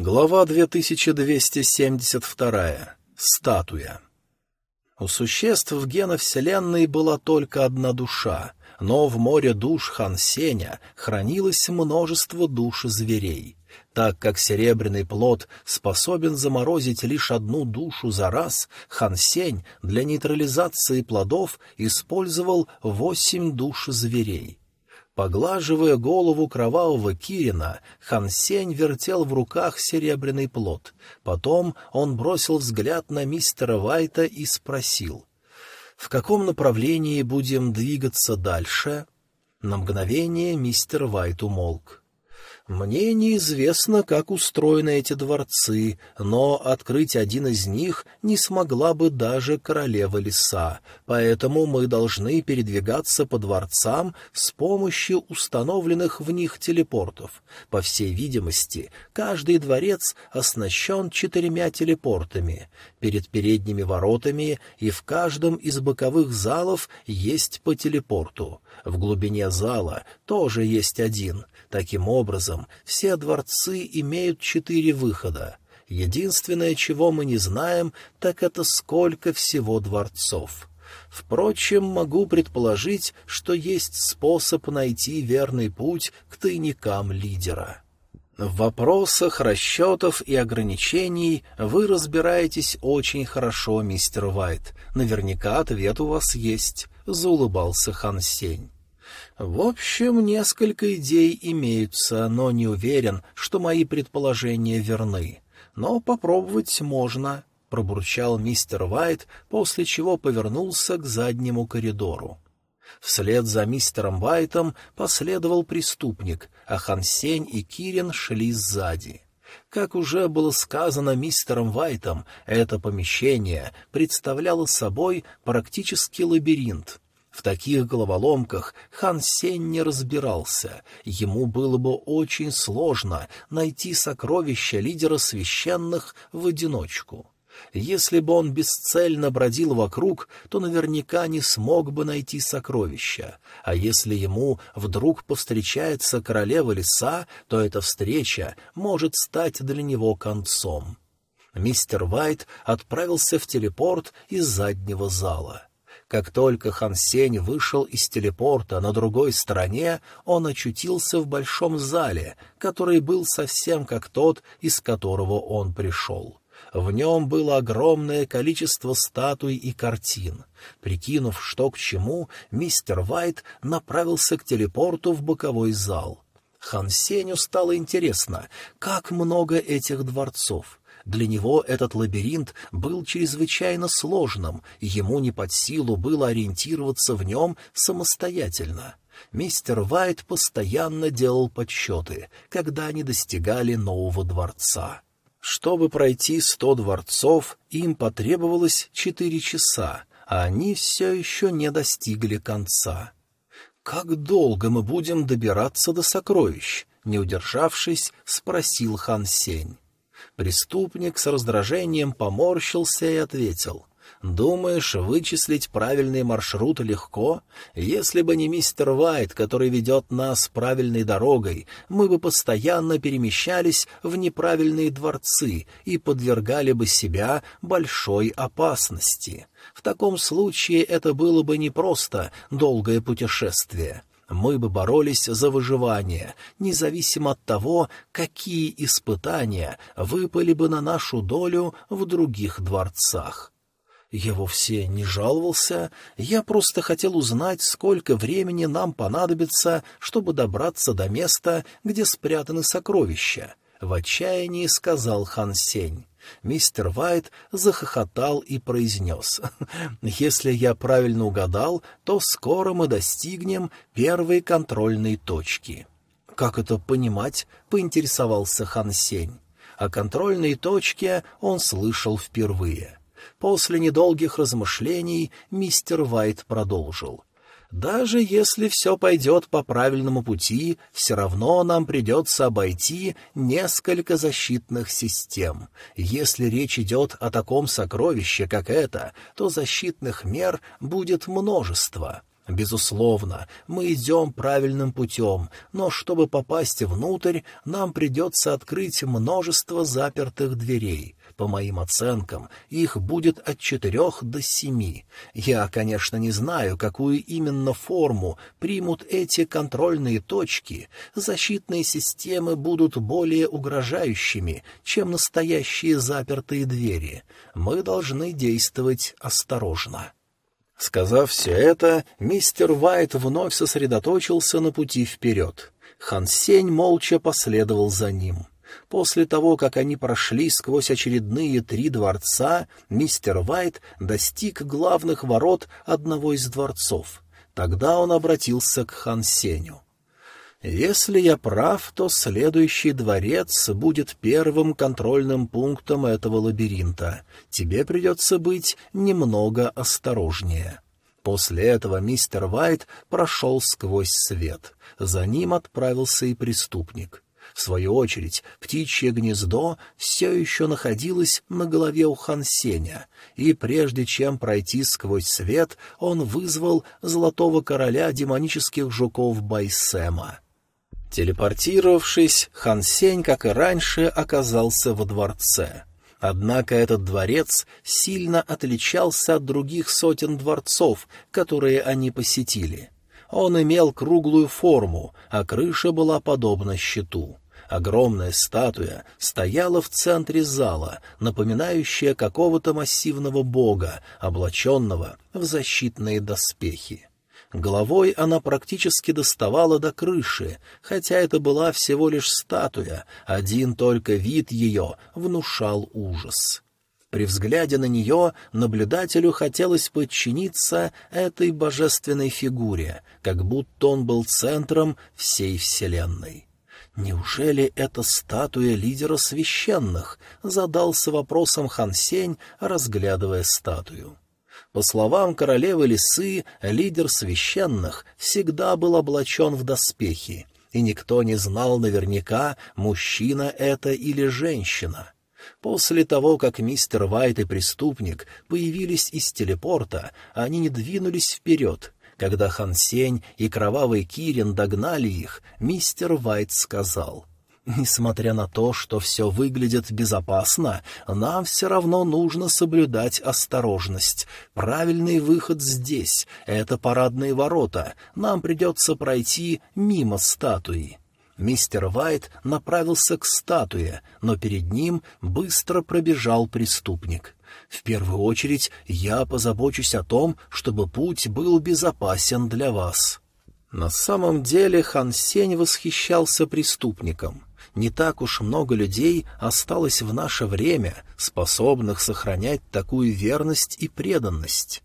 Глава 2272. Статуя. У существ в гена Вселенной была только одна душа, но в море душ Хан Сеня хранилось множество душ зверей. Так как серебряный плод способен заморозить лишь одну душу за раз, Хан Сень для нейтрализации плодов использовал восемь душ зверей. Поглаживая голову кровавого Кирина, Хансень вертел в руках серебряный плод. Потом он бросил взгляд на мистера Вайта и спросил, «В каком направлении будем двигаться дальше?» На мгновение мистер Вайт умолк. Мне неизвестно, как устроены эти дворцы, но открыть один из них не смогла бы даже королева леса, поэтому мы должны передвигаться по дворцам с помощью установленных в них телепортов. По всей видимости, каждый дворец оснащен четырьмя телепортами. Перед передними воротами и в каждом из боковых залов есть по телепорту. В глубине зала тоже есть один — Таким образом, все дворцы имеют четыре выхода. Единственное, чего мы не знаем, так это сколько всего дворцов. Впрочем, могу предположить, что есть способ найти верный путь к тайникам лидера. В вопросах расчетов и ограничений вы разбираетесь очень хорошо, мистер Вайт. Наверняка ответ у вас есть, — заулыбался Хан Сень. В общем, несколько идей имеются, но не уверен, что мои предположения верны. Но попробовать можно, — пробурчал мистер Вайт, после чего повернулся к заднему коридору. Вслед за мистером Вайтом последовал преступник, а Хансень и Кирин шли сзади. Как уже было сказано мистером Вайтом, это помещение представляло собой практически лабиринт, в таких головоломках хан Сень не разбирался, ему было бы очень сложно найти сокровища лидера священных в одиночку. Если бы он бесцельно бродил вокруг, то наверняка не смог бы найти сокровища, а если ему вдруг повстречается королева леса, то эта встреча может стать для него концом. Мистер Вайт отправился в телепорт из заднего зала. Как только Хан Сень вышел из телепорта на другой стороне, он очутился в большом зале, который был совсем как тот, из которого он пришел. В нем было огромное количество статуй и картин. Прикинув, что к чему, мистер Вайт направился к телепорту в боковой зал. Хан Сеню стало интересно, как много этих дворцов. Для него этот лабиринт был чрезвычайно сложным, ему не под силу было ориентироваться в нем самостоятельно. Мистер Вайт постоянно делал подсчеты, когда они достигали нового дворца. Чтобы пройти сто дворцов, им потребовалось четыре часа, а они все еще не достигли конца. «Как долго мы будем добираться до сокровищ?» — не удержавшись, спросил хан Сень. Преступник с раздражением поморщился и ответил. «Думаешь, вычислить правильный маршрут легко? Если бы не мистер Вайт, который ведет нас правильной дорогой, мы бы постоянно перемещались в неправильные дворцы и подвергали бы себя большой опасности. В таком случае это было бы не просто долгое путешествие». Мы бы боролись за выживание, независимо от того, какие испытания выпали бы на нашу долю в других дворцах. Я вовсе не жаловался, я просто хотел узнать, сколько времени нам понадобится, чтобы добраться до места, где спрятаны сокровища. В отчаянии сказал Хан Сень. Мистер Вайт захохотал и произнес. «Если я правильно угадал, то скоро мы достигнем первой контрольной точки». «Как это понимать?» — поинтересовался Хан Сень. О контрольной точке он слышал впервые. После недолгих размышлений мистер Вайт продолжил. Даже если все пойдет по правильному пути, все равно нам придется обойти несколько защитных систем. Если речь идет о таком сокровище, как это, то защитных мер будет множество. Безусловно, мы идем правильным путем, но чтобы попасть внутрь, нам придется открыть множество запертых дверей. По моим оценкам, их будет от четырех до семи. Я, конечно, не знаю, какую именно форму примут эти контрольные точки. Защитные системы будут более угрожающими, чем настоящие запертые двери. Мы должны действовать осторожно. Сказав все это, мистер Вайт вновь сосредоточился на пути вперед. Хан Сень молча последовал за ним. После того, как они прошли сквозь очередные три дворца, мистер Вайт достиг главных ворот одного из дворцов. Тогда он обратился к Хан Сеню. Если я прав, то следующий дворец будет первым контрольным пунктом этого лабиринта. Тебе придется быть немного осторожнее. После этого мистер Вайт прошел сквозь свет. За ним отправился и преступник. В свою очередь, птичье гнездо все еще находилось на голове у Хансеня, и прежде чем пройти сквозь свет, он вызвал золотого короля демонических жуков Байсема. Телепортировавшись, Хан Сень, как и раньше, оказался во дворце. Однако этот дворец сильно отличался от других сотен дворцов, которые они посетили. Он имел круглую форму, а крыша была подобна щиту. Огромная статуя стояла в центре зала, напоминающая какого-то массивного бога, облаченного в защитные доспехи. Головой она практически доставала до крыши, хотя это была всего лишь статуя, один только вид ее внушал ужас. При взгляде на нее наблюдателю хотелось подчиниться этой божественной фигуре, как будто он был центром всей Вселенной. «Неужели это статуя лидера священных?» — задался вопросом Хан Сень, разглядывая статую. По словам королевы лисы, лидер священных всегда был облачен в доспехи, и никто не знал наверняка, мужчина это или женщина. После того, как мистер Вайт и преступник появились из телепорта, они не двинулись вперед. Когда Хан Сень и Кровавый Кирин догнали их, мистер Вайт сказал — Несмотря на то, что все выглядит безопасно, нам все равно нужно соблюдать осторожность. Правильный выход здесь — это парадные ворота, нам придется пройти мимо статуи. Мистер Вайт направился к статуе, но перед ним быстро пробежал преступник. В первую очередь я позабочусь о том, чтобы путь был безопасен для вас. На самом деле Хан Сень восхищался преступником — не так уж много людей осталось в наше время, способных сохранять такую верность и преданность.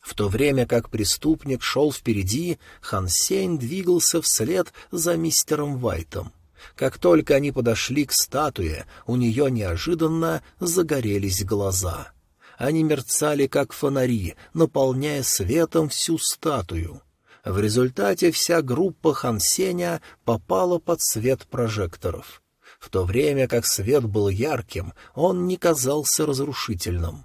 В то время как преступник шел впереди, Хан Сень двигался вслед за мистером Вайтом. Как только они подошли к статуе, у нее неожиданно загорелись глаза. Они мерцали, как фонари, наполняя светом всю статую. В результате вся группа Хансеня попала под свет прожекторов. В то время как свет был ярким, он не казался разрушительным.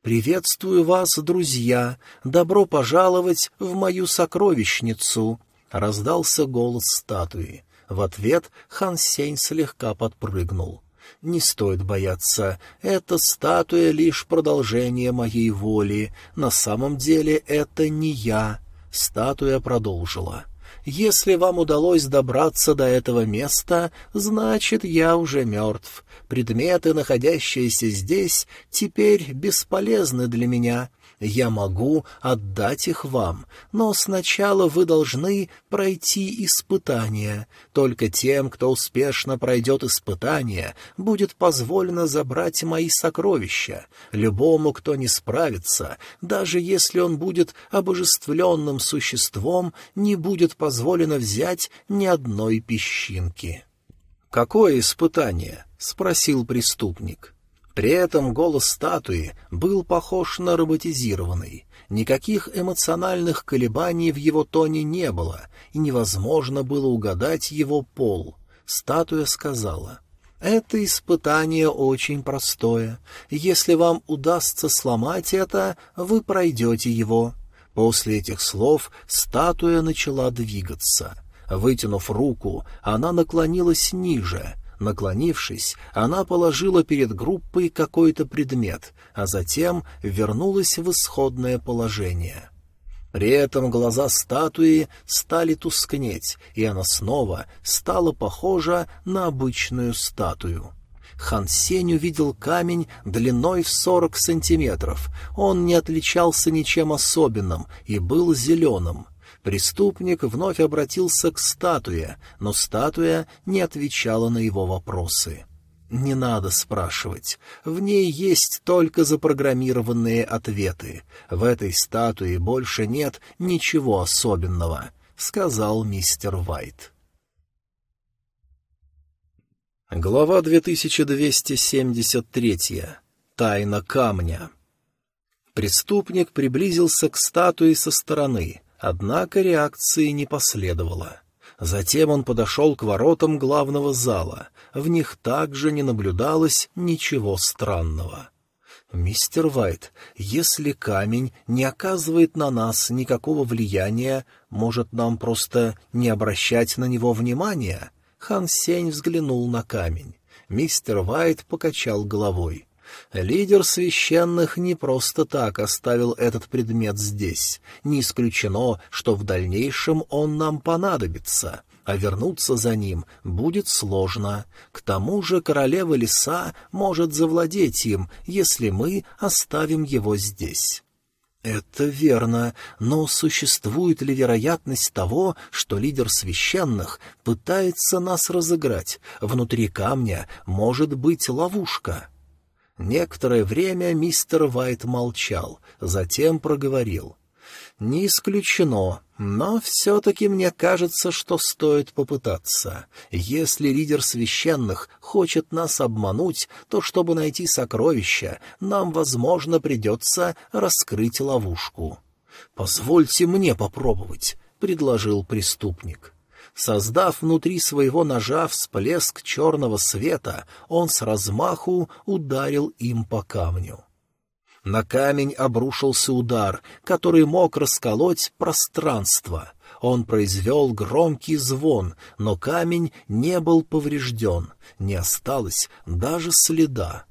«Приветствую вас, друзья! Добро пожаловать в мою сокровищницу!» — раздался голос статуи. В ответ Хан Сень слегка подпрыгнул. «Не стоит бояться. Эта статуя — лишь продолжение моей воли. На самом деле это не я. Статуя продолжила. «Если вам удалось добраться до этого места, значит, я уже мертв. Предметы, находящиеся здесь, теперь бесполезны для меня. Я могу отдать их вам, но сначала вы должны пройти испытание. Только тем, кто успешно пройдет испытание, будет позволено забрать мои сокровища. Любому, кто не справится, даже если он будет обожествленным существом, не будет позволено взять ни одной песчинки. «Какое испытание?» — спросил преступник. При этом голос статуи был похож на роботизированный. Никаких эмоциональных колебаний в его тоне не было, и невозможно было угадать его пол. Статуя сказала, «Это испытание очень простое. Если вам удастся сломать это, вы пройдете его. После этих слов статуя начала двигаться. Вытянув руку, она наклонилась ниже. Наклонившись, она положила перед группой какой-то предмет, а затем вернулась в исходное положение. При этом глаза статуи стали тускнеть, и она снова стала похожа на обычную статую. Хан Сень увидел камень длиной в сорок сантиметров. Он не отличался ничем особенным и был зеленым. Преступник вновь обратился к статуе, но статуя не отвечала на его вопросы. Не надо спрашивать. В ней есть только запрограммированные ответы. В этой статуе больше нет ничего особенного, — сказал мистер Вайт. Глава 2273. Тайна камня. Преступник приблизился к статуе со стороны, однако реакции не последовало. Затем он подошел к воротам главного зала. В них также не наблюдалось ничего странного. «Мистер Вайт, если камень не оказывает на нас никакого влияния, может, нам просто не обращать на него внимания?» Хан Сень взглянул на камень. Мистер Вайт покачал головой. Лидер священных не просто так оставил этот предмет здесь. Не исключено, что в дальнейшем он нам понадобится, а вернуться за ним будет сложно. К тому же королева леса может завладеть им, если мы оставим его здесь. Это верно, но существует ли вероятность того, что лидер священных пытается нас разыграть? Внутри камня может быть ловушка. Некоторое время мистер Вайт молчал, затем проговорил. «Не исключено, но все-таки мне кажется, что стоит попытаться. Если лидер священных хочет нас обмануть, то, чтобы найти сокровища, нам, возможно, придется раскрыть ловушку». «Позвольте мне попробовать», — предложил преступник. Создав внутри своего ножа всплеск черного света, он с размаху ударил им по камню. На камень обрушился удар, который мог расколоть пространство. Он произвел громкий звон, но камень не был поврежден, не осталось даже следа.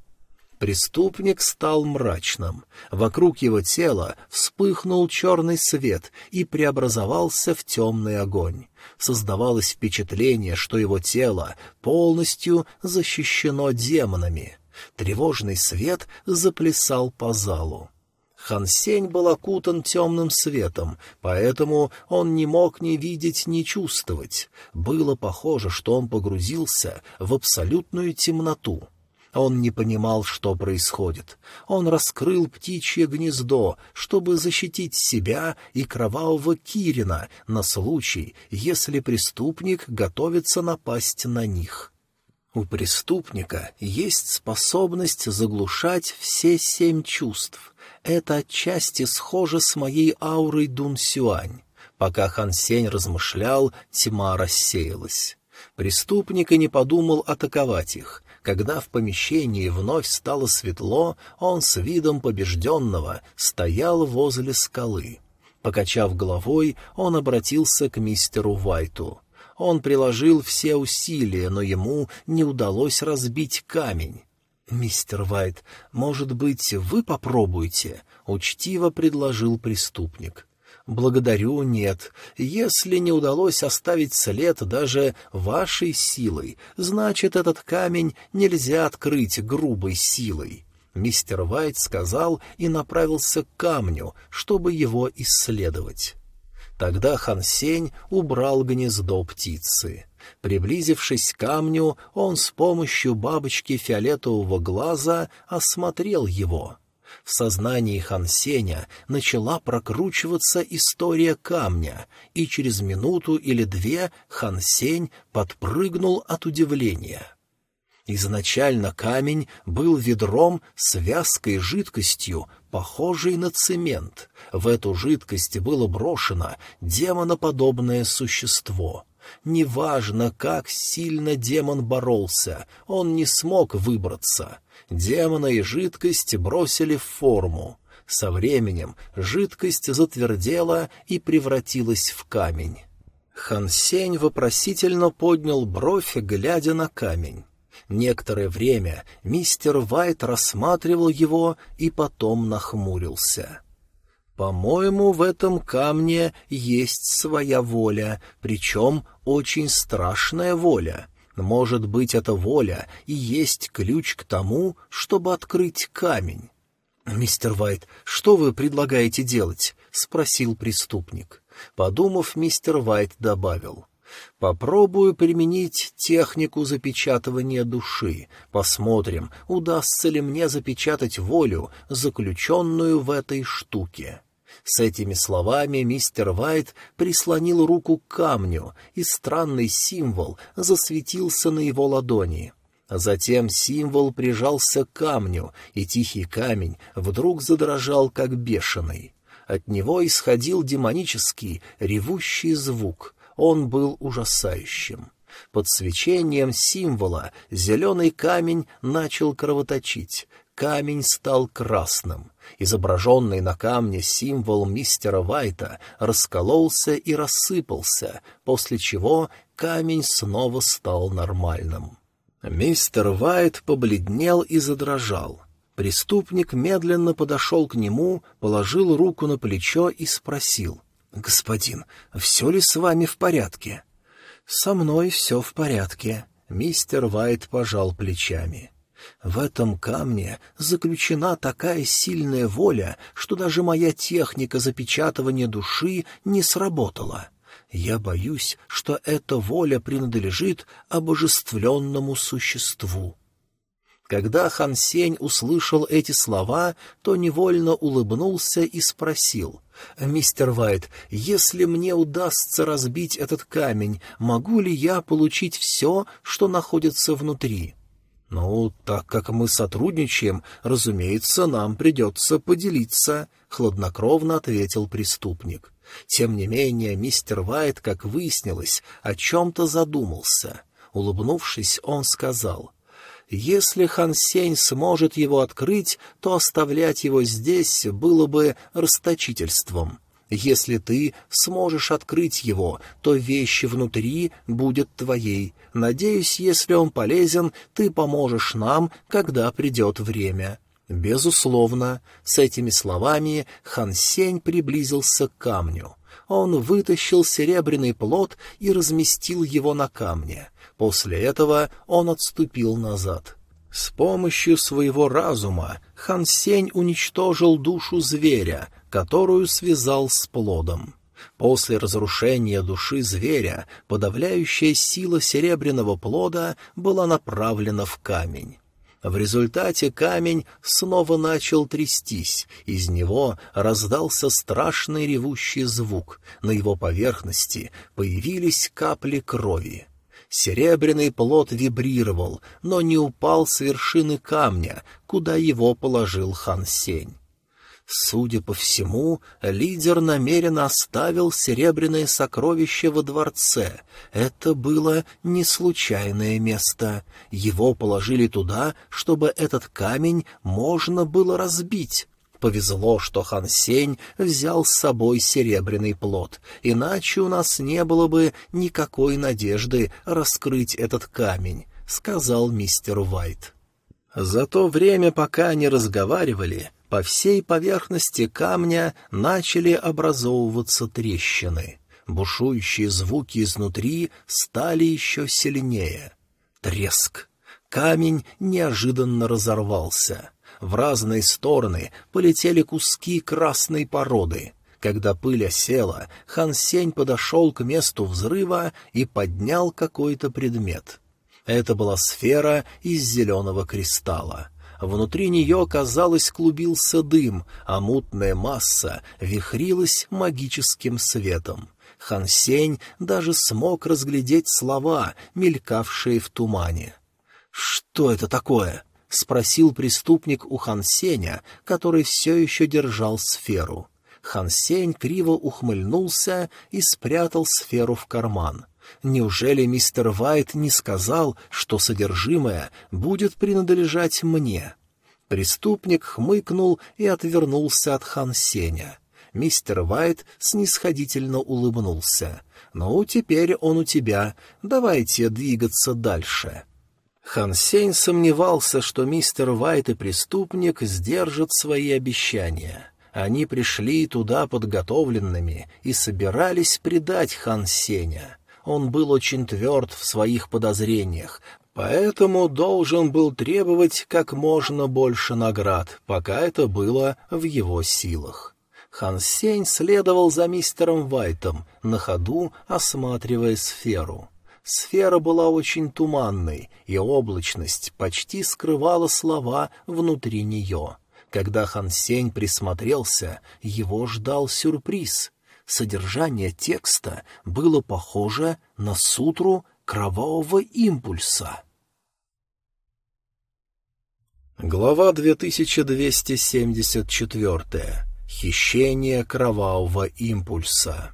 Преступник стал мрачным. Вокруг его тела вспыхнул черный свет и преобразовался в темный огонь. Создавалось впечатление, что его тело полностью защищено демонами. Тревожный свет заплясал по залу. Хансень был окутан темным светом, поэтому он не мог ни видеть, ни чувствовать. Было похоже, что он погрузился в абсолютную темноту. Он не понимал, что происходит. Он раскрыл птичье гнездо, чтобы защитить себя и кровавого Кирина на случай, если преступник готовится напасть на них. У преступника есть способность заглушать все семь чувств. Это отчасти схоже с моей аурой Дун Сюань. Пока Хан Сень размышлял, тьма рассеялась. Преступник и не подумал атаковать их. Когда в помещении вновь стало светло, он с видом побежденного стоял возле скалы. Покачав головой, он обратился к мистеру Вайту. Он приложил все усилия, но ему не удалось разбить камень. «Мистер Вайт, может быть, вы попробуете?» — учтиво предложил преступник. «Благодарю, нет. Если не удалось оставить след даже вашей силой, значит, этот камень нельзя открыть грубой силой». Мистер Вайт сказал и направился к камню, чтобы его исследовать. Тогда Хансень убрал гнездо птицы. Приблизившись к камню, он с помощью бабочки фиолетового глаза осмотрел его. В сознании Хансеня начала прокручиваться история камня, и через минуту или две Хансень подпрыгнул от удивления. Изначально камень был ведром с вязкой жидкостью, похожей на цемент. В эту жидкость было брошено демоноподобное существо. Неважно, как сильно демон боролся, он не смог выбраться — Демона и жидкость бросили в форму. Со временем жидкость затвердела и превратилась в камень. Хансень вопросительно поднял бровь, глядя на камень. Некоторое время мистер Вайт рассматривал его и потом нахмурился. «По-моему, в этом камне есть своя воля, причем очень страшная воля. Может быть, эта воля и есть ключ к тому, чтобы открыть камень». «Мистер Вайт, что вы предлагаете делать?» — спросил преступник. Подумав, мистер Вайт добавил. «Попробую применить технику запечатывания души. Посмотрим, удастся ли мне запечатать волю, заключенную в этой штуке». С этими словами мистер Вайт прислонил руку к камню, и странный символ засветился на его ладони. Затем символ прижался к камню, и тихий камень вдруг задрожал, как бешеный. От него исходил демонический, ревущий звук. Он был ужасающим. Под свечением символа зеленый камень начал кровоточить. Камень стал красным. Изображенный на камне символ мистера Вайта раскололся и рассыпался, после чего камень снова стал нормальным. Мистер Вайт побледнел и задрожал. Преступник медленно подошел к нему, положил руку на плечо и спросил. «Господин, все ли с вами в порядке?» «Со мной все в порядке», — мистер Вайт пожал плечами. «В этом камне заключена такая сильная воля, что даже моя техника запечатывания души не сработала. Я боюсь, что эта воля принадлежит обожествленному существу». Когда Хан Сень услышал эти слова, то невольно улыбнулся и спросил. «Мистер Вайт, если мне удастся разбить этот камень, могу ли я получить все, что находится внутри?» «Ну, так как мы сотрудничаем, разумеется, нам придется поделиться», — хладнокровно ответил преступник. Тем не менее, мистер Вайт, как выяснилось, о чем-то задумался. Улыбнувшись, он сказал — если Хан Сень сможет его открыть, то оставлять его здесь было бы расточительством. Если ты сможешь открыть его, то вещи внутри будет твоей. Надеюсь, если он полезен, ты поможешь нам, когда придет время». Безусловно, с этими словами Хан Сень приблизился к камню. Он вытащил серебряный плод и разместил его на камне. После этого он отступил назад. С помощью своего разума Хан Сень уничтожил душу зверя, которую связал с плодом. После разрушения души зверя подавляющая сила серебряного плода была направлена в камень. В результате камень снова начал трястись, из него раздался страшный ревущий звук, на его поверхности появились капли крови. Серебряный плод вибрировал, но не упал с вершины камня, куда его положил хан Сень. Судя по всему, лидер намеренно оставил серебряное сокровище во дворце. Это было не случайное место. Его положили туда, чтобы этот камень можно было разбить. Повезло, что Хан Сень взял с собой серебряный плод, иначе у нас не было бы никакой надежды раскрыть этот камень, — сказал мистер Уайт. За то время, пока они разговаривали, по всей поверхности камня начали образовываться трещины. Бушующие звуки изнутри стали еще сильнее. Треск. Камень неожиданно разорвался. В разные стороны полетели куски красной породы. Когда пыль осела, Хан Сень подошел к месту взрыва и поднял какой-то предмет. Это была сфера из зеленого кристалла. Внутри нее, казалось, клубился дым, а мутная масса вихрилась магическим светом. Хан Сень даже смог разглядеть слова, мелькавшие в тумане. «Что это такое?» — спросил преступник у Хан Сеня, который все еще держал сферу. Хан Сень криво ухмыльнулся и спрятал сферу в карман. Неужели мистер Вайт не сказал, что содержимое будет принадлежать мне? Преступник хмыкнул и отвернулся от Хан Сеня. Мистер Вайт снисходительно улыбнулся. «Ну, теперь он у тебя. Давайте двигаться дальше». Хан Сень сомневался, что мистер Вайт и преступник сдержат свои обещания. Они пришли туда подготовленными и собирались предать Хан Сеня. Он был очень тверд в своих подозрениях, поэтому должен был требовать как можно больше наград, пока это было в его силах. Хан Сень следовал за мистером Вайтом, на ходу осматривая сферу. Сфера была очень туманной, и облачность почти скрывала слова внутри нее. Когда Хан Сень присмотрелся, его ждал сюрприз. Содержание текста было похоже на сутру кровавого импульса. Глава 2274. Хищение кровавого импульса.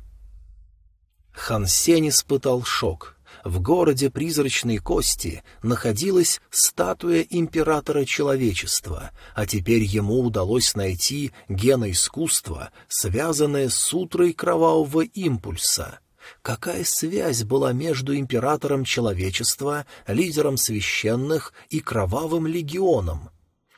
Хан Сень испытал шок. В городе Призрачной Кости находилась статуя императора человечества, а теперь ему удалось найти геноискусство, связанное с утрой кровавого импульса. Какая связь была между императором человечества, лидером священных и кровавым легионом?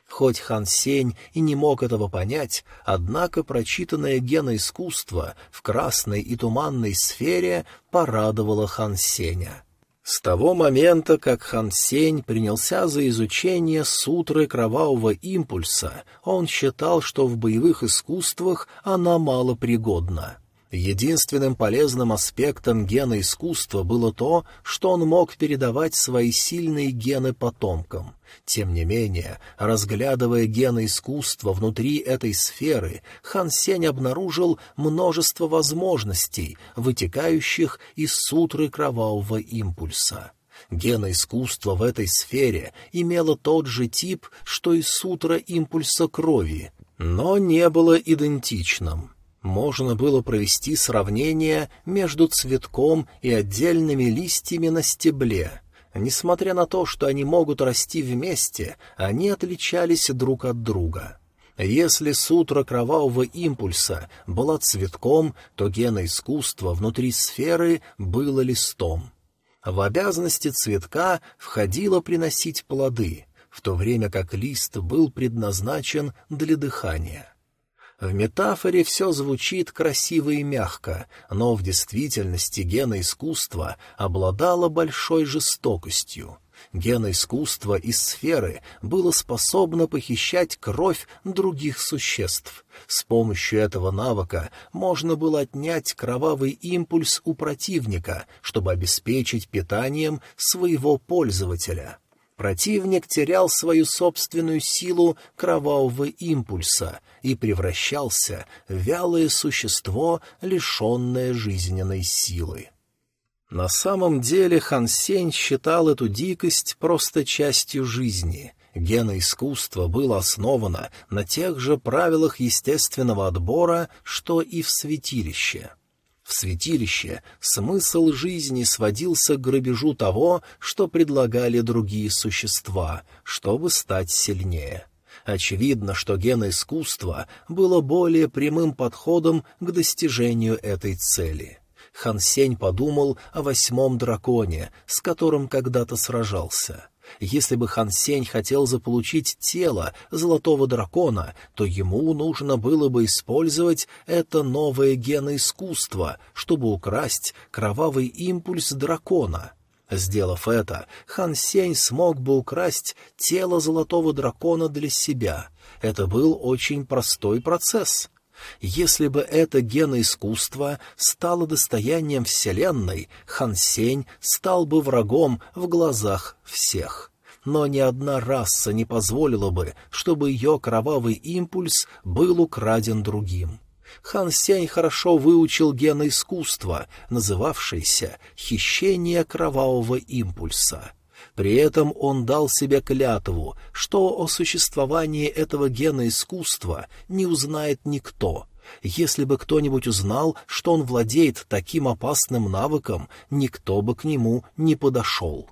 Хоть Хан Сень и не мог этого понять, однако прочитанное геноискусство в красной и туманной сфере порадовало Хан Сеня. С того момента, как Хан Сень принялся за изучение сутры кровавого импульса, он считал, что в боевых искусствах она малопригодна. Единственным полезным аспектом гена искусства было то, что он мог передавать свои сильные гены потомкам. Тем не менее, разглядывая гены искусства внутри этой сферы, Хан Сень обнаружил множество возможностей, вытекающих из сутры кровавого импульса. Геноискусство в этой сфере имело тот же тип, что и сутра импульса крови, но не было идентичным. Можно было провести сравнение между цветком и отдельными листьями на стебле. Несмотря на то, что они могут расти вместе, они отличались друг от друга. Если сутра кровавого импульса была цветком, то геноискусство внутри сферы было листом. В обязанности цветка входило приносить плоды, в то время как лист был предназначен для дыхания. В метафоре все звучит красиво и мягко, но в действительности геноискусство обладало большой жестокостью. Геноискусство из сферы было способно похищать кровь других существ. С помощью этого навыка можно было отнять кровавый импульс у противника, чтобы обеспечить питанием своего пользователя. Противник терял свою собственную силу кровавого импульса и превращался в вялое существо, лишенное жизненной силы. На самом деле Хан Сень считал эту дикость просто частью жизни. Геноискусство было основано на тех же правилах естественного отбора, что и в святилище. В святилище смысл жизни сводился к грабежу того, что предлагали другие существа, чтобы стать сильнее. Очевидно, что геноискусство было более прямым подходом к достижению этой цели. Хан Сень подумал о восьмом драконе, с которым когда-то сражался. Если бы Хан Сень хотел заполучить тело золотого дракона, то ему нужно было бы использовать это новое геноискусство, чтобы украсть кровавый импульс дракона. Сделав это, Хан Сень смог бы украсть тело золотого дракона для себя. Это был очень простой процесс. Если бы это геноискусство стало достоянием Вселенной, Хан Сень стал бы врагом в глазах всех. Но ни одна раса не позволила бы, чтобы ее кровавый импульс был украден другим. Хан Сень хорошо выучил геноискусство, называвшееся «хищение кровавого импульса». При этом он дал себе клятву, что о существовании этого гена искусства не узнает никто. Если бы кто-нибудь узнал, что он владеет таким опасным навыком, никто бы к нему не подошел.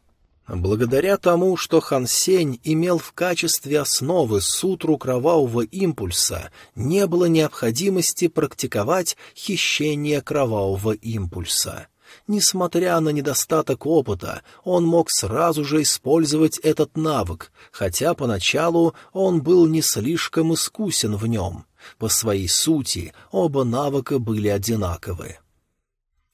Благодаря тому, что Хан Сень имел в качестве основы сутру кровавого импульса, не было необходимости практиковать хищение кровавого импульса. Несмотря на недостаток опыта, он мог сразу же использовать этот навык, хотя поначалу он был не слишком искусен в нем. По своей сути оба навыка были одинаковы.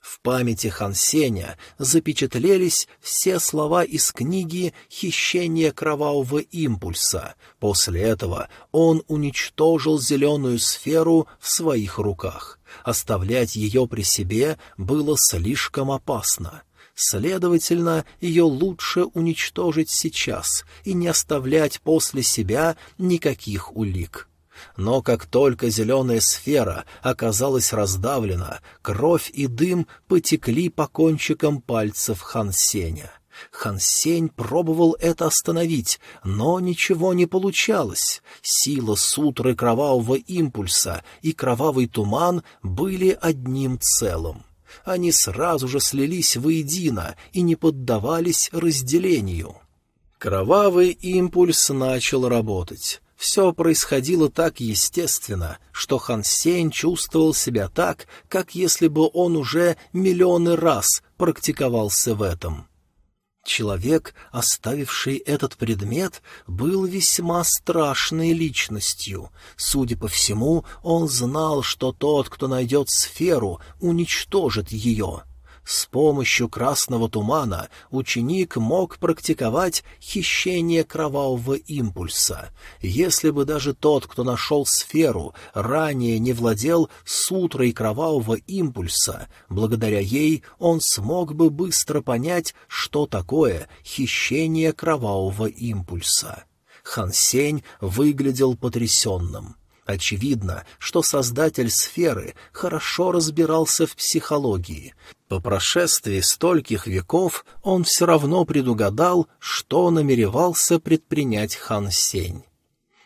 В памяти Хансеня запечатлелись все слова из книги «Хищение кровавого импульса». После этого он уничтожил зеленую сферу в своих руках. Оставлять ее при себе было слишком опасно. Следовательно, ее лучше уничтожить сейчас и не оставлять после себя никаких улик. Но как только зеленая сфера оказалась раздавлена, кровь и дым потекли по кончикам пальцев Хансеня. Хансень пробовал это остановить, но ничего не получалось. Сила сутры кровавого импульса и кровавый туман были одним целым. Они сразу же слились воедино и не поддавались разделению. Кровавый импульс начал работать. Все происходило так естественно, что Хан Сень чувствовал себя так, как если бы он уже миллионы раз практиковался в этом. Человек, оставивший этот предмет, был весьма страшной личностью. Судя по всему, он знал, что тот, кто найдет сферу, уничтожит ее. С помощью красного тумана ученик мог практиковать хищение кровавого импульса. Если бы даже тот, кто нашел сферу, ранее не владел сутрой кровавого импульса, благодаря ей он смог бы быстро понять, что такое хищение кровавого импульса. Хан Сень выглядел потрясенным. Очевидно, что создатель сферы хорошо разбирался в психологии. По прошествии стольких веков он все равно предугадал, что намеревался предпринять Хан Сень.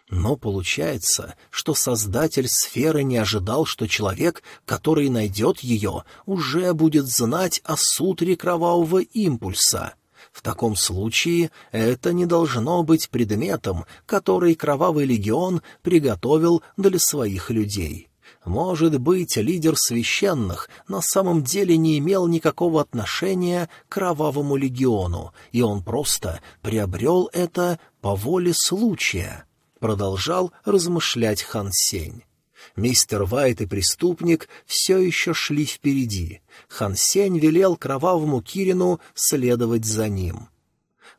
Но получается, что создатель сферы не ожидал, что человек, который найдет ее, уже будет знать о сутре кровавого импульса — в таком случае это не должно быть предметом, который Кровавый легион приготовил для своих людей. Может быть, лидер священных на самом деле не имел никакого отношения к Кровавому легиону, и он просто приобрел это по воле случая, — продолжал размышлять Хан Сень. Мистер Вайт и преступник все еще шли впереди. Хан Сень велел кровавому Кирину следовать за ним.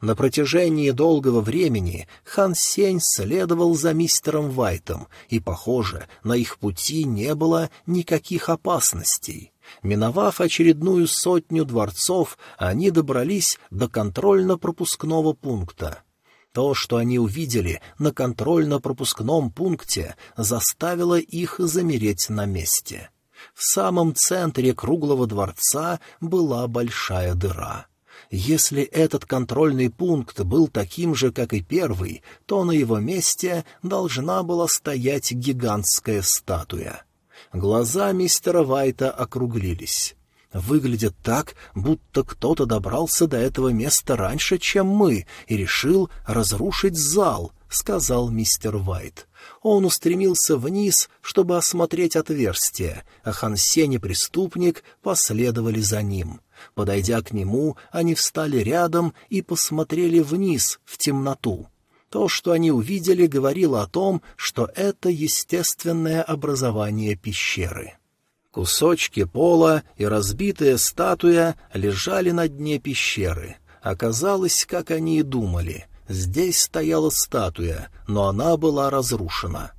На протяжении долгого времени Хан Сень следовал за мистером Вайтом, и, похоже, на их пути не было никаких опасностей. Миновав очередную сотню дворцов, они добрались до контрольно-пропускного пункта. То, что они увидели на контрольно-пропускном пункте, заставило их замереть на месте. В самом центре круглого дворца была большая дыра. Если этот контрольный пункт был таким же, как и первый, то на его месте должна была стоять гигантская статуя. Глаза мистера Вайта округлились. Выглядит так, будто кто-то добрался до этого места раньше, чем мы, и решил разрушить зал, — сказал мистер Вайт. Он устремился вниз, чтобы осмотреть отверстие, а Хансен и преступник последовали за ним. Подойдя к нему, они встали рядом и посмотрели вниз, в темноту. То, что они увидели, говорило о том, что это естественное образование пещеры. Кусочки пола и разбитая статуя лежали на дне пещеры. Оказалось, как они и думали. Здесь стояла статуя, но она была разрушена.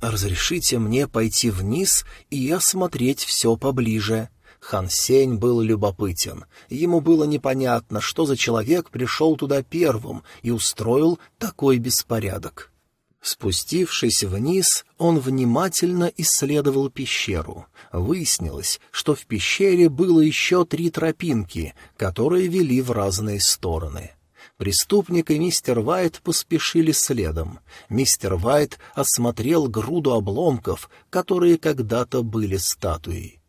«Разрешите мне пойти вниз и осмотреть все поближе». Хан Сень был любопытен. Ему было непонятно, что за человек пришел туда первым и устроил такой беспорядок. Спустившись вниз, он внимательно исследовал пещеру. Выяснилось, что в пещере было еще три тропинки, которые вели в разные стороны. Преступник и мистер Вайт поспешили следом. Мистер Вайт осмотрел груду обломков, которые когда-то были статуей.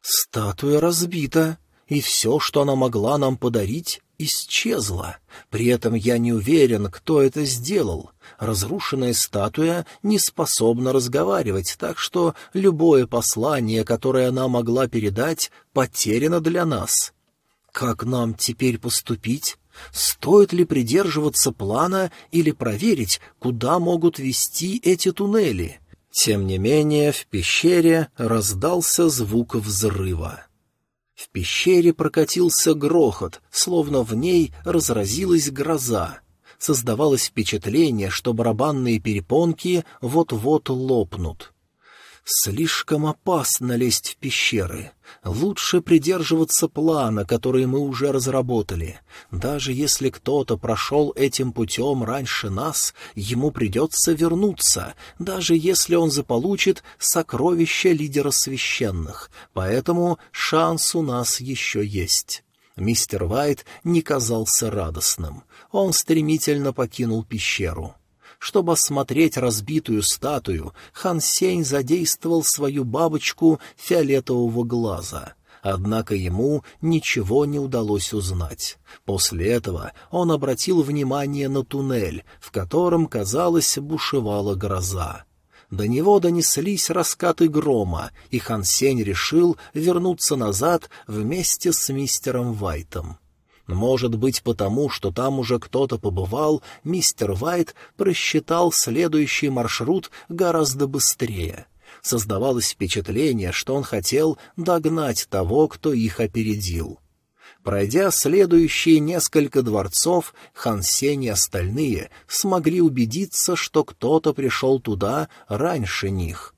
«Статуя разбита, и все, что она могла нам подарить, исчезла. При этом я не уверен, кто это сделал. Разрушенная статуя не способна разговаривать, так что любое послание, которое она могла передать, потеряно для нас. Как нам теперь поступить? Стоит ли придерживаться плана или проверить, куда могут вести эти туннели? Тем не менее, в пещере раздался звук взрыва. В пещере прокатился грохот, словно в ней разразилась гроза. Создавалось впечатление, что барабанные перепонки вот-вот лопнут. Слишком опасно лезть в пещеры. Лучше придерживаться плана, который мы уже разработали. Даже если кто-то прошел этим путем раньше нас, ему придется вернуться, даже если он заполучит сокровища лидера священных. Поэтому шанс у нас еще есть. Мистер Вайт не казался радостным. Он стремительно покинул пещеру. Чтобы осмотреть разбитую статую, Хан Сень задействовал свою бабочку фиолетового глаза. Однако ему ничего не удалось узнать. После этого он обратил внимание на туннель, в котором, казалось, бушевала гроза. До него донеслись раскаты грома, и Хан Сень решил вернуться назад вместе с мистером Вайтом. Может быть, потому, что там уже кто-то побывал, мистер Вайт просчитал следующий маршрут гораздо быстрее. Создавалось впечатление, что он хотел догнать того, кто их опередил. Пройдя следующие несколько дворцов, Хан Сень и остальные смогли убедиться, что кто-то пришел туда раньше них.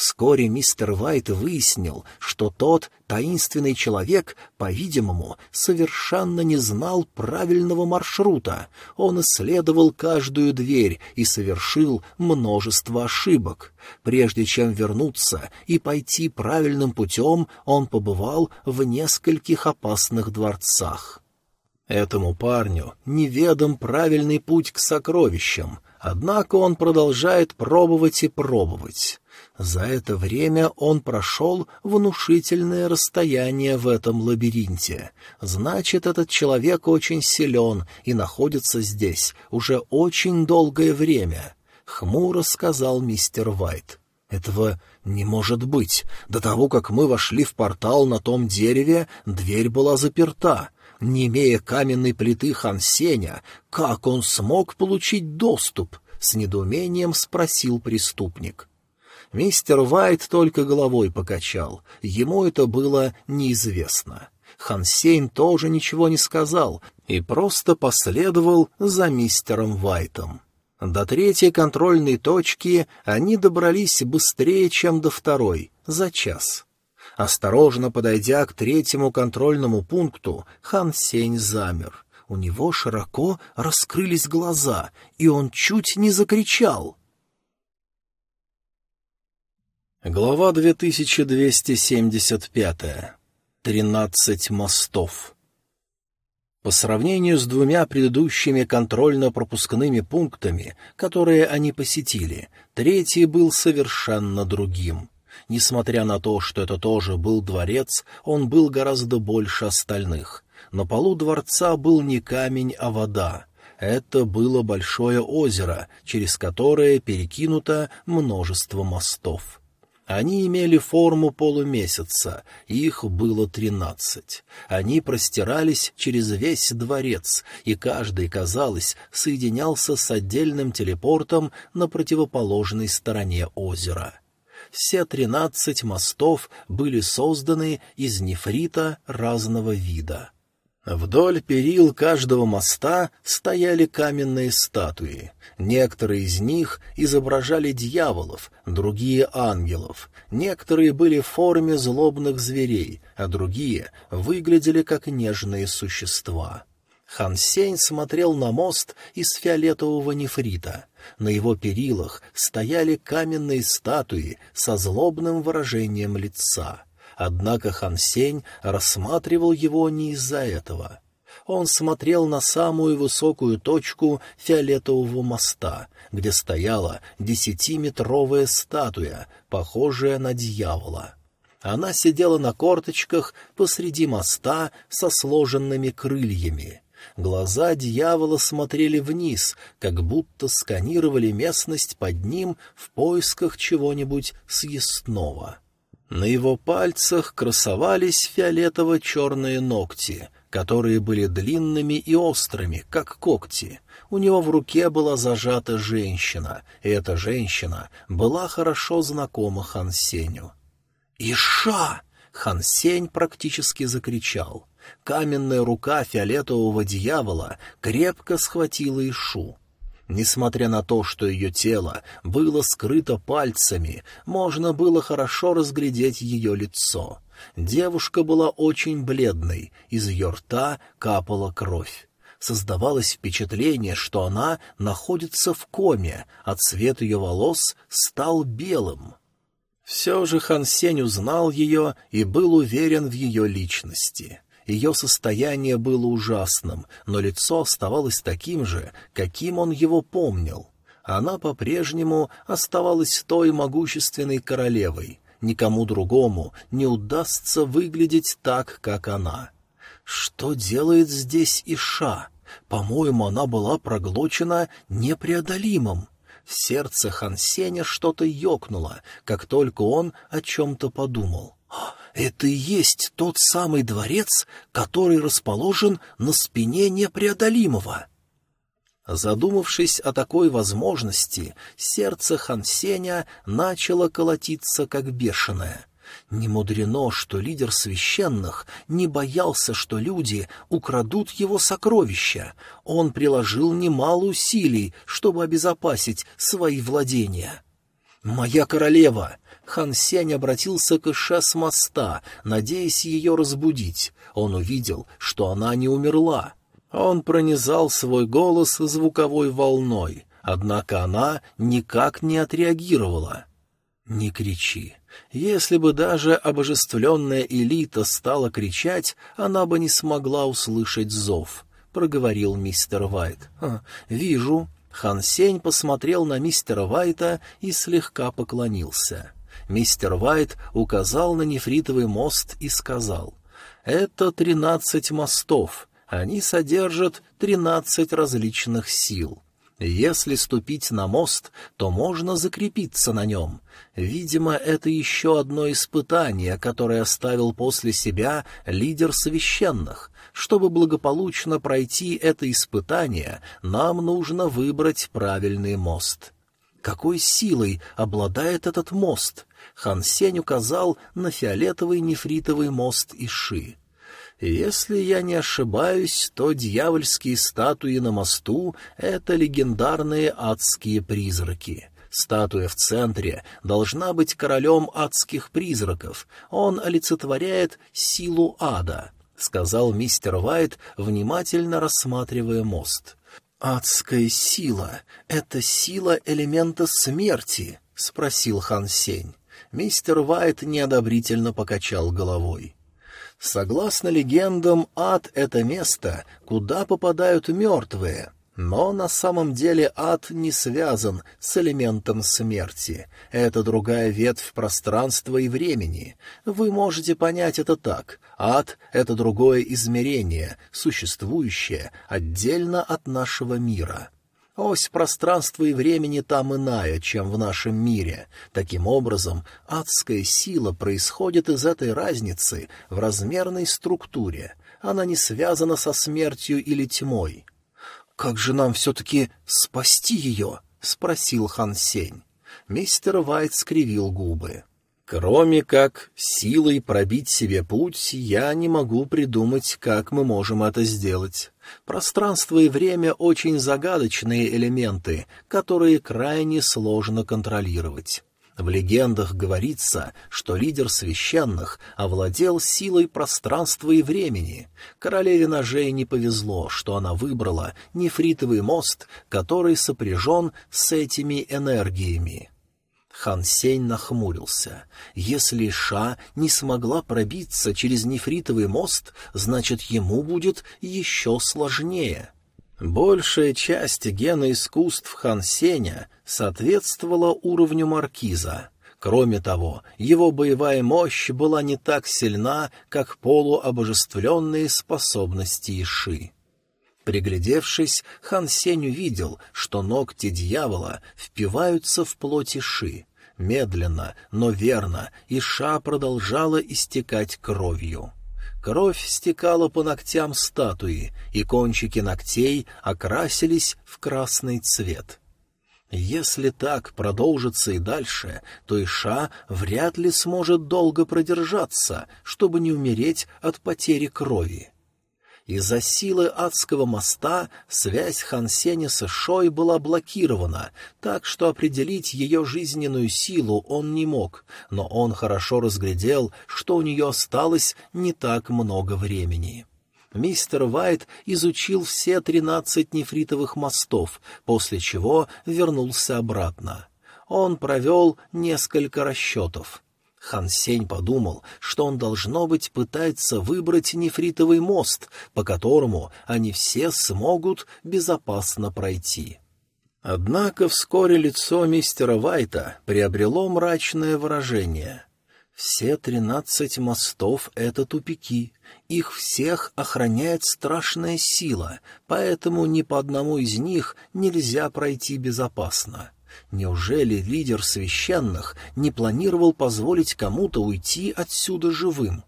Вскоре мистер Вайт выяснил, что тот таинственный человек, по-видимому, совершенно не знал правильного маршрута. Он исследовал каждую дверь и совершил множество ошибок. Прежде чем вернуться и пойти правильным путем, он побывал в нескольких опасных дворцах. Этому парню неведом правильный путь к сокровищам, однако он продолжает пробовать и пробовать. За это время он прошел внушительное расстояние в этом лабиринте. Значит, этот человек очень силен и находится здесь уже очень долгое время. Хмуро сказал мистер Вайт. Этого не может быть. До того, как мы вошли в портал на том дереве, дверь была заперта. Не имея каменной плиты Хансеня, как он смог получить доступ? С недоумением спросил преступник. Мистер Вайт только головой покачал. Ему это было неизвестно. Хансейн тоже ничего не сказал и просто последовал за мистером Вайтом. До третьей контрольной точки они добрались быстрее, чем до второй, за час. Осторожно подойдя к третьему контрольному пункту, Хан замер. У него широко раскрылись глаза, и он чуть не закричал. Глава 2275. Тринадцать мостов. По сравнению с двумя предыдущими контрольно-пропускными пунктами, которые они посетили, третий был совершенно другим. Несмотря на то, что это тоже был дворец, он был гораздо больше остальных. На полу дворца был не камень, а вода. Это было большое озеро, через которое перекинуто множество мостов. Они имели форму полумесяца, их было тринадцать. Они простирались через весь дворец, и каждый, казалось, соединялся с отдельным телепортом на противоположной стороне озера. Все тринадцать мостов были созданы из нефрита разного вида. Вдоль перил каждого моста стояли каменные статуи. Некоторые из них изображали дьяволов, другие — ангелов. Некоторые были в форме злобных зверей, а другие выглядели как нежные существа. Хан Сень смотрел на мост из фиолетового нефрита. На его перилах стояли каменные статуи со злобным выражением лица — Однако Хан Сень рассматривал его не из-за этого. Он смотрел на самую высокую точку фиолетового моста, где стояла десятиметровая статуя, похожая на дьявола. Она сидела на корточках посреди моста со сложенными крыльями. Глаза дьявола смотрели вниз, как будто сканировали местность под ним в поисках чего-нибудь съестного. На его пальцах красовались фиолетово-черные ногти, которые были длинными и острыми, как когти. У него в руке была зажата женщина, и эта женщина была хорошо знакома Хансеню. «Иша!» — Хансень практически закричал. Каменная рука фиолетового дьявола крепко схватила Ишу. Несмотря на то, что ее тело было скрыто пальцами, можно было хорошо разглядеть ее лицо. Девушка была очень бледной, из ее рта капала кровь. Создавалось впечатление, что она находится в коме, а цвет ее волос стал белым. Все же Хан Сень узнал ее и был уверен в ее личности. Ее состояние было ужасным, но лицо оставалось таким же, каким он его помнил. Она по-прежнему оставалась той могущественной королевой. Никому другому не удастся выглядеть так, как она. Что делает здесь Иша? По-моему, она была проглочена непреодолимым. В сердце Хансеня что-то ёкнуло, как только он о чем-то подумал. Это и есть тот самый дворец, который расположен на спине непреодолимого. Задумавшись о такой возможности, сердце Хансеня начало колотиться как бешеное. Не мудрено, что лидер священных не боялся, что люди украдут его сокровища. Он приложил немало усилий, чтобы обезопасить свои владения. «Моя королева!» Хан Сень обратился к Ише с моста, надеясь ее разбудить. Он увидел, что она не умерла. Он пронизал свой голос звуковой волной, однако она никак не отреагировала. «Не кричи. Если бы даже обожествленная элита стала кричать, она бы не смогла услышать зов», — проговорил мистер Вайт. «Вижу». Хан Сень посмотрел на мистера Вайта и слегка поклонился. Мистер Вайт указал на нефритовый мост и сказал, «Это тринадцать мостов. Они содержат тринадцать различных сил. Если ступить на мост, то можно закрепиться на нем. Видимо, это еще одно испытание, которое оставил после себя лидер священных. Чтобы благополучно пройти это испытание, нам нужно выбрать правильный мост. Какой силой обладает этот мост? Хан Сень указал на фиолетовый нефритовый мост Иши. Если я не ошибаюсь, то дьявольские статуи на мосту — это легендарные адские призраки. Статуя в центре должна быть королем адских призраков. Он олицетворяет силу ада, — сказал мистер Вайт, внимательно рассматривая мост. «Адская сила — это сила элемента смерти?» — спросил Хан Сень. Мистер Вайт неодобрительно покачал головой. Согласно легендам, ад — это место, куда попадают мертвые. Но на самом деле ад не связан с элементом смерти. Это другая ветвь пространства и времени. Вы можете понять это так. Ад — это другое измерение, существующее отдельно от нашего мира. Ось пространства и времени там иная, чем в нашем мире. Таким образом, адская сила происходит из этой разницы в размерной структуре. Она не связана со смертью или тьмой. «Как же нам все-таки спасти ее?» — спросил Хан Сень. Мистер Вайт скривил губы. Кроме как силой пробить себе путь, я не могу придумать, как мы можем это сделать. Пространство и время — очень загадочные элементы, которые крайне сложно контролировать. В легендах говорится, что лидер священных овладел силой пространства и времени. Королеве ножей не повезло, что она выбрала нефритовый мост, который сопряжен с этими энергиями. Хан Сень нахмурился. Если Ша не смогла пробиться через нефритовый мост, значит, ему будет еще сложнее. Большая часть гена искусств Хан Сеня соответствовала уровню маркиза. Кроме того, его боевая мощь была не так сильна, как полуобожествленные способности Иши. Приглядевшись, Хан Сень увидел, что ногти дьявола впиваются в плоти Ши. Медленно, но верно, Иша продолжала истекать кровью. Кровь стекала по ногтям статуи, и кончики ногтей окрасились в красный цвет. Если так продолжится и дальше, то Иша вряд ли сможет долго продержаться, чтобы не умереть от потери крови. Из-за силы адского моста связь Хан с Ишой была блокирована, так что определить ее жизненную силу он не мог, но он хорошо разглядел, что у нее осталось не так много времени. Мистер Вайт изучил все тринадцать нефритовых мостов, после чего вернулся обратно. Он провел несколько расчетов. Хан Сень подумал, что он, должно быть, пытается выбрать нефритовый мост, по которому они все смогут безопасно пройти. Однако вскоре лицо мистера Вайта приобрело мрачное выражение. Все тринадцать мостов — это тупики. Их всех охраняет страшная сила, поэтому ни по одному из них нельзя пройти безопасно. Неужели лидер священных не планировал позволить кому-то уйти отсюда живым?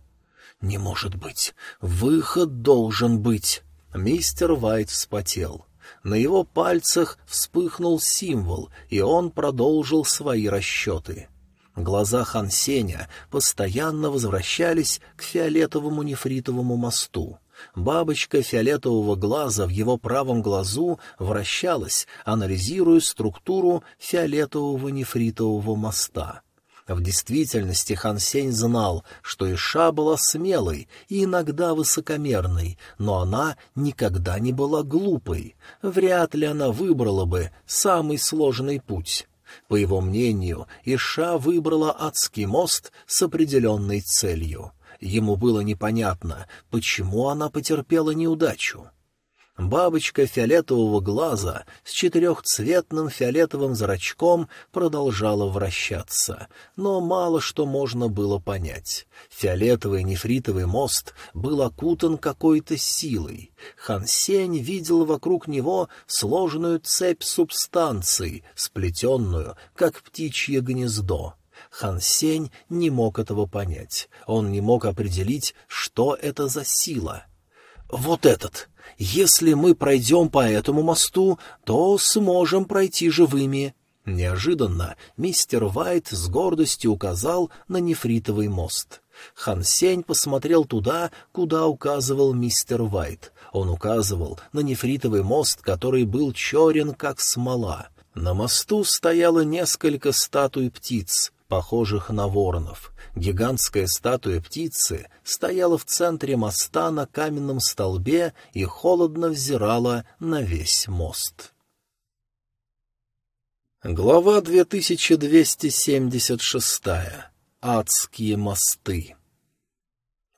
Не может быть. Выход должен быть. Мистер Вайт вспотел. На его пальцах вспыхнул символ, и он продолжил свои расчеты. Глаза Хансеня постоянно возвращались к фиолетовому нефритовому мосту. Бабочка фиолетового глаза в его правом глазу вращалась, анализируя структуру фиолетового нефритового моста. В действительности Хан Сень знал, что Иша была смелой и иногда высокомерной, но она никогда не была глупой. Вряд ли она выбрала бы самый сложный путь. По его мнению, Иша выбрала адский мост с определенной целью — Ему было непонятно, почему она потерпела неудачу. Бабочка фиолетового глаза с четырехцветным фиолетовым зрачком продолжала вращаться, но мало что можно было понять. Фиолетовый нефритовый мост был окутан какой-то силой. Хан Сень видел вокруг него сложную цепь субстанций, сплетенную, как птичье гнездо. Хан Сень не мог этого понять. Он не мог определить, что это за сила. «Вот этот! Если мы пройдем по этому мосту, то сможем пройти живыми». Неожиданно мистер Вайт с гордостью указал на нефритовый мост. Хан Сень посмотрел туда, куда указывал мистер Вайт. Он указывал на нефритовый мост, который был черен, как смола. На мосту стояло несколько статуй птиц похожих на воронов. Гигантская статуя птицы стояла в центре моста на каменном столбе и холодно взирала на весь мост. Глава 2276. Адские мосты.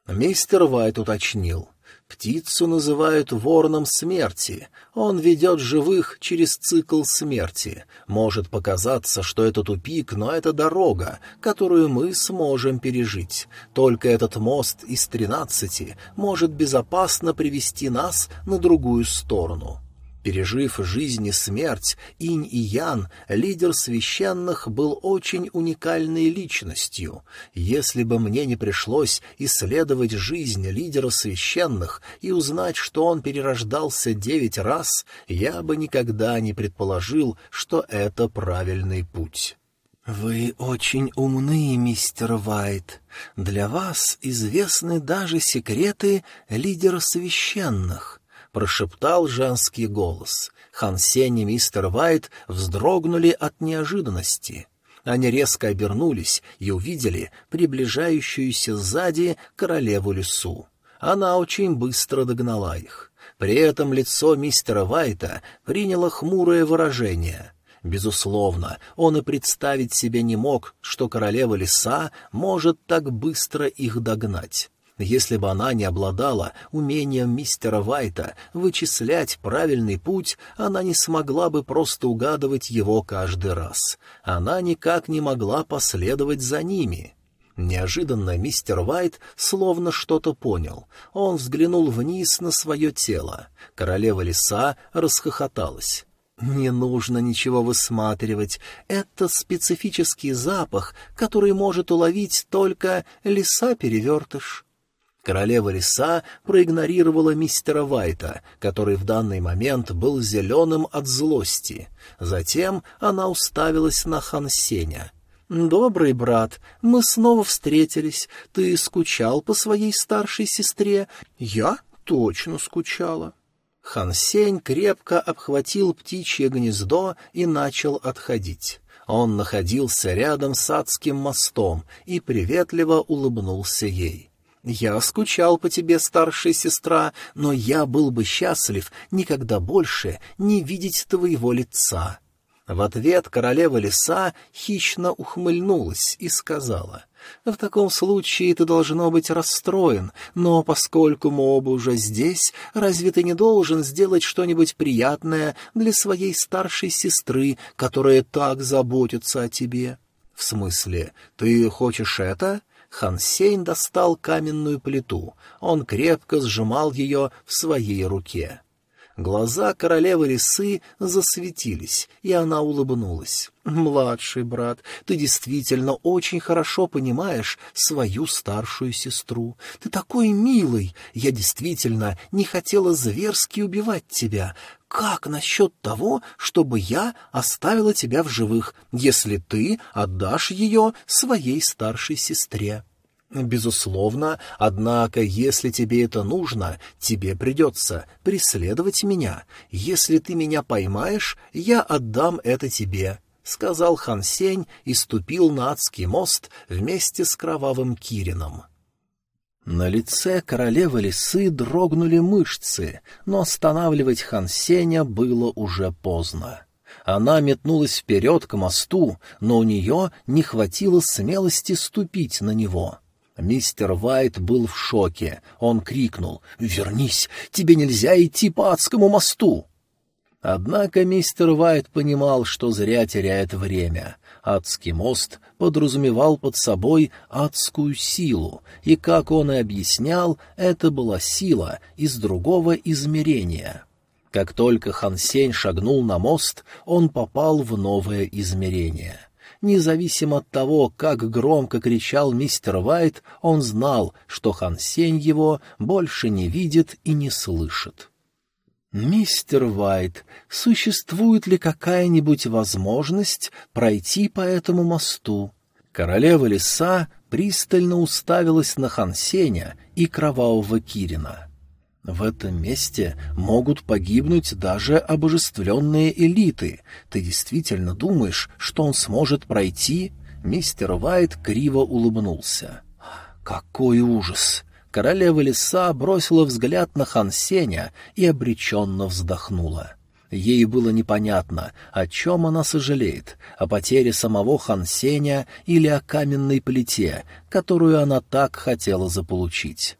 Мистер Вайт уточнил. Птицу называют вороном смерти. Он ведет живых через цикл смерти. Может показаться, что это тупик, но это дорога, которую мы сможем пережить. Только этот мост из тринадцати может безопасно привести нас на другую сторону. Пережив жизнь и смерть, Инь и Ян, лидер священных, был очень уникальной личностью. Если бы мне не пришлось исследовать жизнь лидера священных и узнать, что он перерождался девять раз, я бы никогда не предположил, что это правильный путь. «Вы очень умны, мистер Вайт. Для вас известны даже секреты лидера священных» прошептал женский голос. Хан Сень и мистер Вайт вздрогнули от неожиданности. Они резко обернулись и увидели приближающуюся сзади королеву лесу. Она очень быстро догнала их. При этом лицо мистера Вайта приняло хмурое выражение. Безусловно, он и представить себе не мог, что королева леса может так быстро их догнать. Если бы она не обладала умением мистера Вайта вычислять правильный путь, она не смогла бы просто угадывать его каждый раз. Она никак не могла последовать за ними. Неожиданно мистер Уайт словно что-то понял. Он взглянул вниз на свое тело. Королева лиса расхохоталась. «Не нужно ничего высматривать. Это специфический запах, который может уловить только лиса-перевертыш». Королева лиса проигнорировала мистера Вайта, который в данный момент был зеленым от злости. Затем она уставилась на Хансеня. «Добрый брат, мы снова встретились. Ты скучал по своей старшей сестре?» «Я точно скучала». Хансень крепко обхватил птичье гнездо и начал отходить. Он находился рядом с адским мостом и приветливо улыбнулся ей. «Я скучал по тебе, старшая сестра, но я был бы счастлив никогда больше не видеть твоего лица». В ответ королева леса хищно ухмыльнулась и сказала, «В таком случае ты должно быть расстроен, но поскольку мы оба уже здесь, разве ты не должен сделать что-нибудь приятное для своей старшей сестры, которая так заботится о тебе?» «В смысле, ты хочешь это?» Хансейн достал каменную плиту. Он крепко сжимал ее в своей руке. Глаза королевы лисы засветились, и она улыбнулась. «Младший брат, ты действительно очень хорошо понимаешь свою старшую сестру. Ты такой милый. Я действительно не хотела зверски убивать тебя. Как насчет того, чтобы я оставила тебя в живых, если ты отдашь ее своей старшей сестре?» «Безусловно, однако, если тебе это нужно, тебе придется преследовать меня. Если ты меня поймаешь, я отдам это тебе», — сказал Хан Сень и ступил на адский мост вместе с кровавым Кирином. На лице королевы лисы дрогнули мышцы, но останавливать Хан Сеня было уже поздно. Она метнулась вперед к мосту, но у нее не хватило смелости ступить на него — Мистер Вайт был в шоке. Он крикнул «Вернись! Тебе нельзя идти по адскому мосту!» Однако мистер Вайт понимал, что зря теряет время. Адский мост подразумевал под собой адскую силу, и, как он и объяснял, это была сила из другого измерения. Как только Хансень шагнул на мост, он попал в новое измерение — Независимо от того, как громко кричал мистер Вайт, он знал, что Хан Сень его больше не видит и не слышит. «Мистер Вайт, существует ли какая-нибудь возможность пройти по этому мосту?» Королева леса пристально уставилась на Хансеня и кровавого Кирина. В этом месте могут погибнуть даже обожествленные элиты. Ты действительно думаешь, что он сможет пройти? Мистер Вайт криво улыбнулся. Какой ужас! Королева леса бросила взгляд на Хан Сеня и обреченно вздохнула. Ей было непонятно, о чем она сожалеет, о потере самого Хан Сеня или о каменной плите, которую она так хотела заполучить.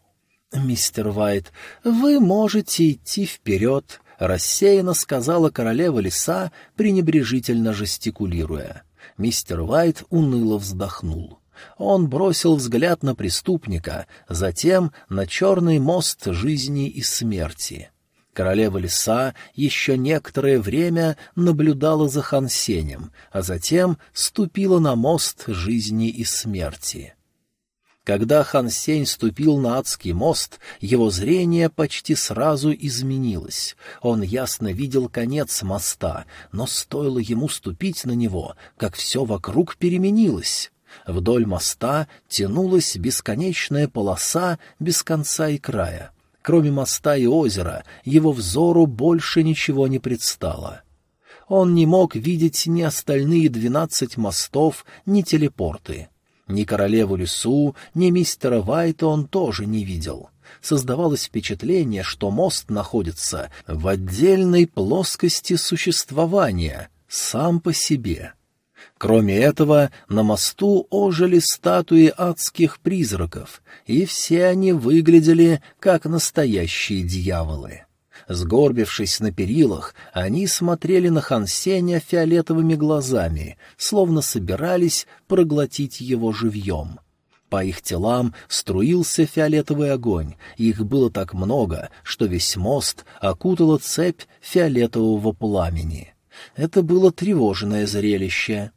«Мистер Вайт, вы можете идти вперед», — рассеянно сказала королева лиса, пренебрежительно жестикулируя. Мистер Вайт уныло вздохнул. Он бросил взгляд на преступника, затем на черный мост жизни и смерти. Королева лиса еще некоторое время наблюдала за Хансенем, а затем ступила на мост жизни и смерти. Когда Хан Сень ступил на адский мост, его зрение почти сразу изменилось. Он ясно видел конец моста, но стоило ему ступить на него, как все вокруг переменилось. Вдоль моста тянулась бесконечная полоса без конца и края. Кроме моста и озера, его взору больше ничего не предстало. Он не мог видеть ни остальные двенадцать мостов, ни телепорты — ни королеву лесу, ни мистера Вайта он тоже не видел. Создавалось впечатление, что мост находится в отдельной плоскости существования, сам по себе. Кроме этого, на мосту ожили статуи адских призраков, и все они выглядели как настоящие дьяволы. Сгорбившись на перилах, они смотрели на Хансеня фиолетовыми глазами, словно собирались проглотить его живьем. По их телам струился фиолетовый огонь, их было так много, что весь мост окутала цепь фиолетового пламени. Это было тревожное зрелище.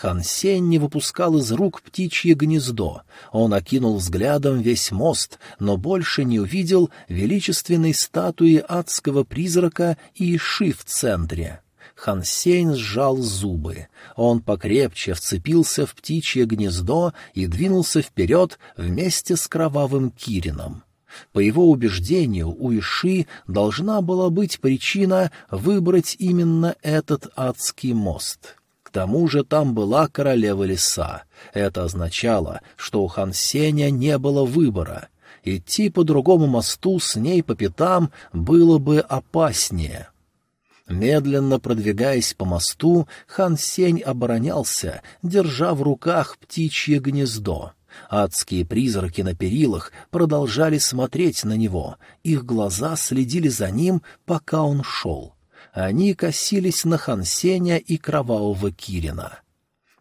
Хан Сень не выпускал из рук птичье гнездо. Он окинул взглядом весь мост, но больше не увидел величественной статуи адского призрака и Иши в центре. Хан Сень сжал зубы. Он покрепче вцепился в птичье гнездо и двинулся вперед вместе с кровавым Кирином. По его убеждению, у Иши должна была быть причина выбрать именно этот адский мост. К тому же там была королева леса. Это означало, что у Хан Сеня не было выбора. Идти по другому мосту с ней по пятам было бы опаснее. Медленно продвигаясь по мосту, Хан Сень оборонялся, держа в руках птичье гнездо. Адские призраки на перилах продолжали смотреть на него, их глаза следили за ним, пока он шел они косились на Хансеня и кровавого Кирина.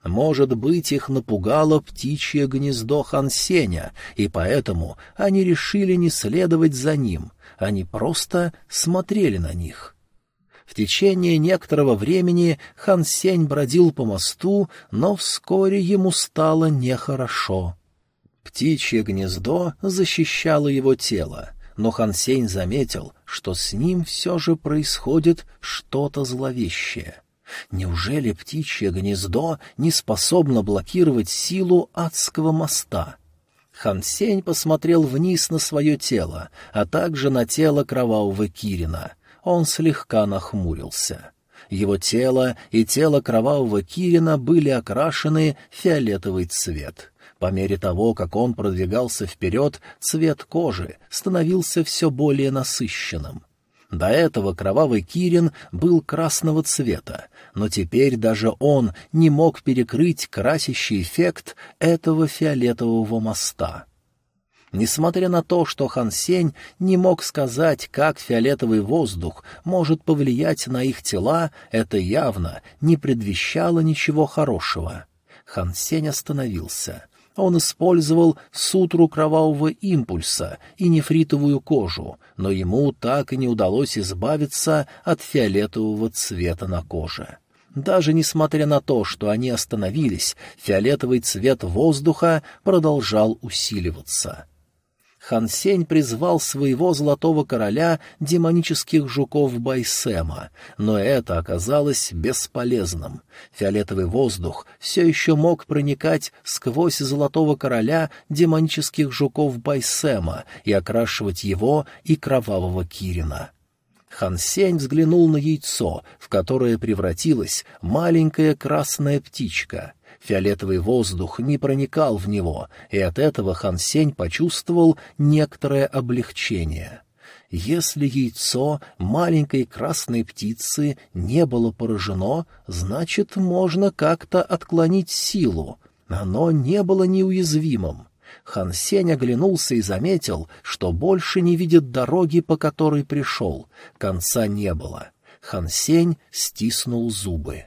Может быть, их напугало птичье гнездо Хансеня, и поэтому они решили не следовать за ним, они просто смотрели на них. В течение некоторого времени Хан Сень бродил по мосту, но вскоре ему стало нехорошо. Птичье гнездо защищало его тело, но Хан Сень заметил, что с ним все же происходит что-то зловещее. Неужели птичье гнездо не способно блокировать силу адского моста? Хан Сень посмотрел вниз на свое тело, а также на тело кровавого Кирина. Он слегка нахмурился. Его тело и тело кровавого Кирина были окрашены фиолетовый цвет. По мере того, как он продвигался вперед, цвет кожи становился все более насыщенным. До этого кровавый Кирин был красного цвета, но теперь даже он не мог перекрыть красящий эффект этого фиолетового моста. Несмотря на то, что Хан Сень не мог сказать, как фиолетовый воздух может повлиять на их тела, это явно не предвещало ничего хорошего. Хан Сень остановился. Он использовал сутру кровавого импульса и нефритовую кожу, но ему так и не удалось избавиться от фиолетового цвета на коже. Даже несмотря на то, что они остановились, фиолетовый цвет воздуха продолжал усиливаться. Хан Сень призвал своего золотого короля демонических жуков Байсема, но это оказалось бесполезным. Фиолетовый воздух все еще мог проникать сквозь золотого короля демонических жуков Байсема и окрашивать его и кровавого Кирина. Хан Сень взглянул на яйцо, в которое превратилась маленькая красная птичка — Фиолетовый воздух не проникал в него, и от этого Хан Сень почувствовал некоторое облегчение. Если яйцо маленькой красной птицы не было поражено, значит, можно как-то отклонить силу. Оно не было неуязвимым. Хан Сень оглянулся и заметил, что больше не видит дороги, по которой пришел. Конца не было. Хан Сень стиснул зубы.